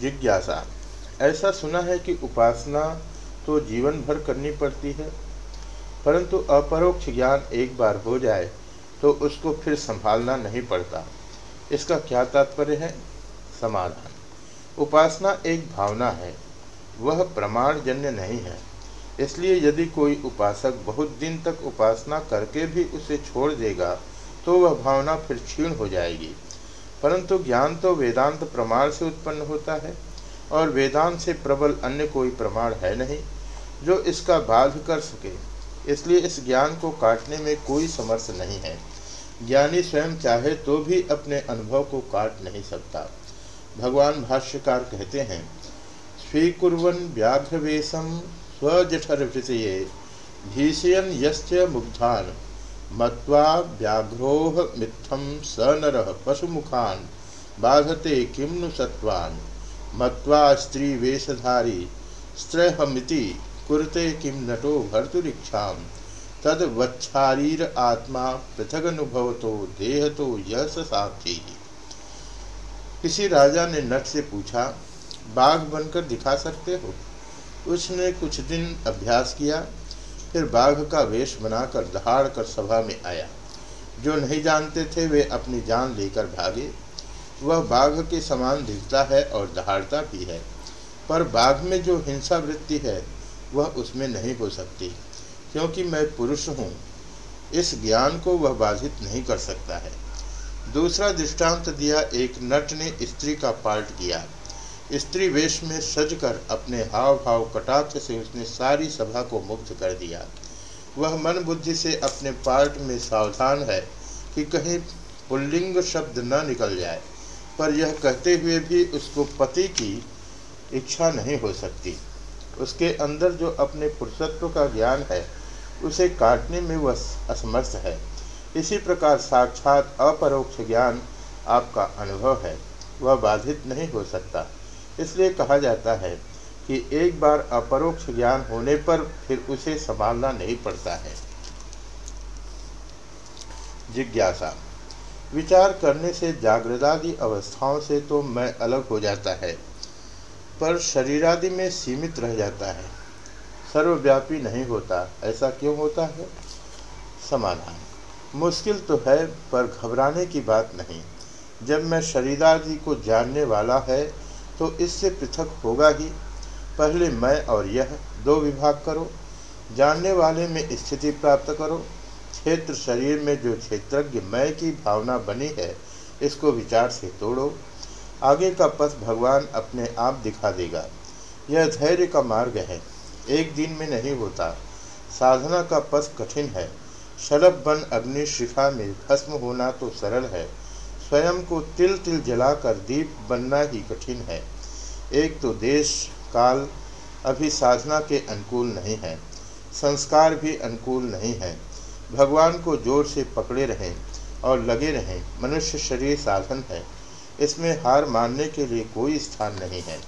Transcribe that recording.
जिज्ञासा। ऐसा सुना है कि उपासना तो जीवन भर करनी पड़ती है, परंतु अपरोक्ष ज्ञान एक बार हो जाए तो उसको फिर संभालना नहीं पड़ता। इसका क्या तात्पर्य है? समाधान। उपासना एक भावना है, वह प्रमाणजन्य नहीं है। इसलिए यदि कोई उपासक बहुत दिन तक उपासना करके भी उसे छोड़ देगा तो वह भावना फिर क्षीण हो जाएगी। परंतु ज्ञान तो वेदांत प्रमाण से उत्पन्न होता है, और वेदांत से प्रबल अन्य कोई प्रमाण है नहीं, जो इसका बाध कर सके। इसलिए इस ज्ञान को काटने में कोई समर्थ नहीं है। ज्ञानी स्वयं चाहे तो भी अपने अनुभव को काट नहीं सकता। भगवान भाष्यकार कहते हैं, स्वीकुर्वन व्याघ्रवेशम स्वजठर विषये भीषयन यश्च मुग्धान। मत्वा व्याघ्रोह मिथम स नर पशुमुखान। बाधते किम नु सत्वान? मत्वा स्त्री वेशधारी स्त्रहमिति कुरते किम नटो भर्तुरीक्षा तद वच्छारीर आत्मा पृथक अनुभव तो देह तो यह साक्षी किसी राजा ने नट से पूछा, बाघ बनकर दिखा सकते हो? उसने कुछ दिन अभ्यास किया फिर बाघ का वेश बनाकर दहाड़ कर सभा में आया। जो नहीं जानते थे, वे अपनी जान लेकर भागे। वह बाघ के समान दिखता है और दहाड़ता भी है। पर बाघ में जो हिंसा वृत्ति है, वह उसमें नहीं हो सकती, क्योंकि मैं पुरुष हूँ। इस ज्ञान को वह बाधित नहीं कर सकता है। दूसरा दृष्टांत दिया, एक नट ने स्त्री का पार्ट किया। स्त्री वेश में सजकर अपने हाव भाव कटाक्ष से उसने सारी सभा को मुक्त कर दिया। वह मन बुद्धि से अपने पार्ट में सावधान है कि कहीं पुल्लिंग शब्द न निकल जाए, पर यह कहते हुए भी उसको पति की इच्छा नहीं हो सकती। उसके अंदर जो अपने पुरुषत्व का ज्ञान है, उसे काटने में वह असमर्थ है। इसी प्रकार साक्षात अपरोक्ष ज्ञान आपका अनुभव है, वह बाधित नहीं हो सकता। इसलिए कहा जाता है कि एक बार अपरोक्ष ज्ञान होने पर फिर उसे संभालना नहीं पड़ता है। जिज्ञासा। विचार करने से जागृदादि अवस्थाओं से तो मैं अलग हो जाता है, पर शरीरादि में सीमित रह जाता है। सर्वव्यापी नहीं होता, ऐसा क्यों होता है? समाधान। मुश्किल तो है, पर घबराने की बात नहीं। जब मैं शरीरादि को जानने वाला है तो इससे पृथक होगा ही। पहले मैं और यह दो विभाग करो, जानने वाले में स्थिति प्राप्त करो। क्षेत्र शरीर में जो क्षेत्रज्ञ मैं की भावना बनी है, इसको विचार से तोड़ो। आगे का पथ भगवान अपने आप दिखा देगा। यह धैर्य का मार्ग है। एक दिन में नहीं होता। साधना का पथ कठिन है। शलभ बन अग्नि शिखा में भस्म होना तो सरल है। स्वयं को तिल तिल जलाकर दीप बनना ही कठिन है। एक तो देश, काल अभी साधना के अनुकूल नहीं है। संस्कार भी अनुकूल नहीं है। भगवान को ज़ोर से पकड़े रहें और लगे रहें। मनुष्य शरीर साधन है। इसमें हार मानने के लिए कोई स्थान नहीं है।